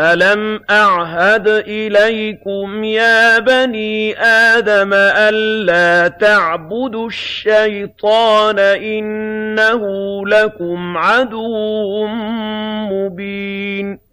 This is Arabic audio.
أَلَمْ أَعْهَدْ إِلَيْكُمْ يَا بَنِي آدَمَ أَلَّا تَعْبُدُوا الشَّيْطَانَ ۖ إِنَّهُ لَكُمْ عَدُوٌّ مُّبِينٌ